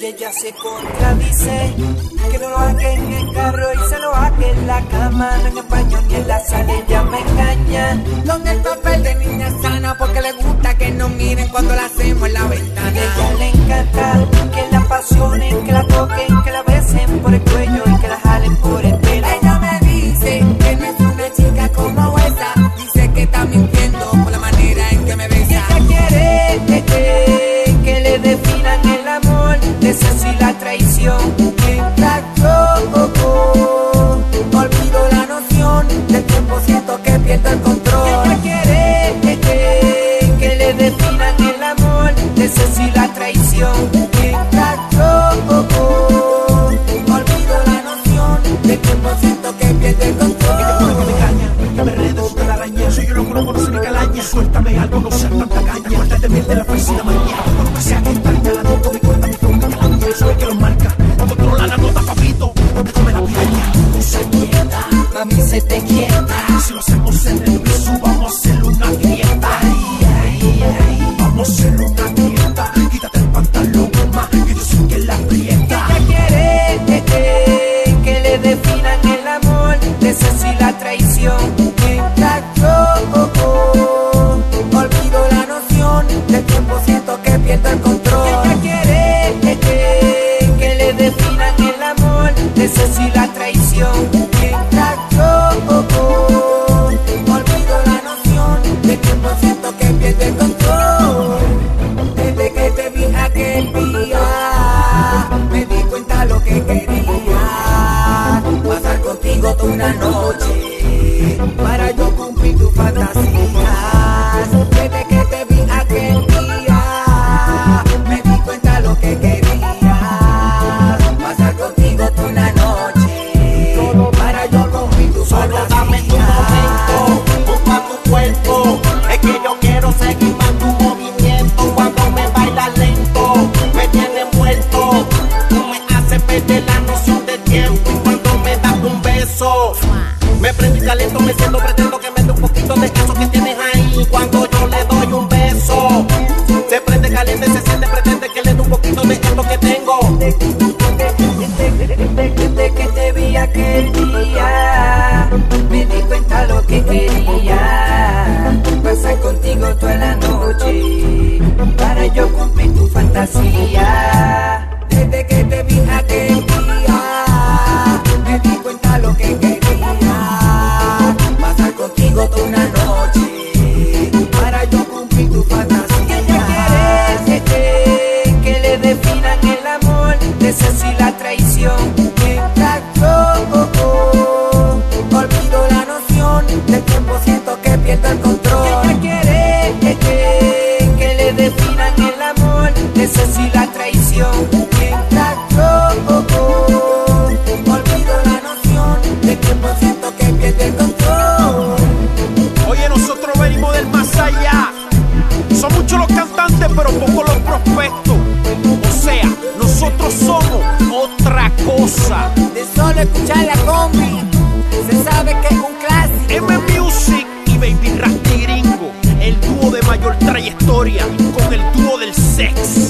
Y ella se contradice que no lo haga en el carro y se lo haga en la cama, no en el baño ni en la sala, ella me engaña. Con el papel de niña sana porque le gusta que nos miren cuando la hacemos en la ventana. ella le encanta que la apasionen, que la toquen, loco, no conoce ni calaña Suéltame algo, no seas tanta caña. Cuéntate bien de la felicidad mañana Todo lo que sea que está señalando Me cuenta mi flow, mi calaña Eso es que lo marca. Controla la nota, papito. No te come la piraña Tú se quieta Mami, se te quieta. Si lo hacemos noción del tiempo, siento que pierdo el control. Quiere que le definan el amor, de esa sí la traición. Mientras yo olvido la noción del tiempo, siento que pierdo el control. Desde que te vi aquel día, me di cuenta lo que quería. Pasar contigo toda una noche, para yo cumplir tus fantasías. Desde me prendo y me siento, pretendo que me dé un poquito de eso que tienes ahí. Cuando yo le doy un beso, se prende caliente, se siente, pretende que le dé un poquito de esto que tengo. Desde que te vi aquel día, me di cuenta lo que quería. Escuchar la combi, se sabe que es un clásico. M Music y Baby Rasty Gringo. El dúo de mayor trayectoria con el dúo del sex.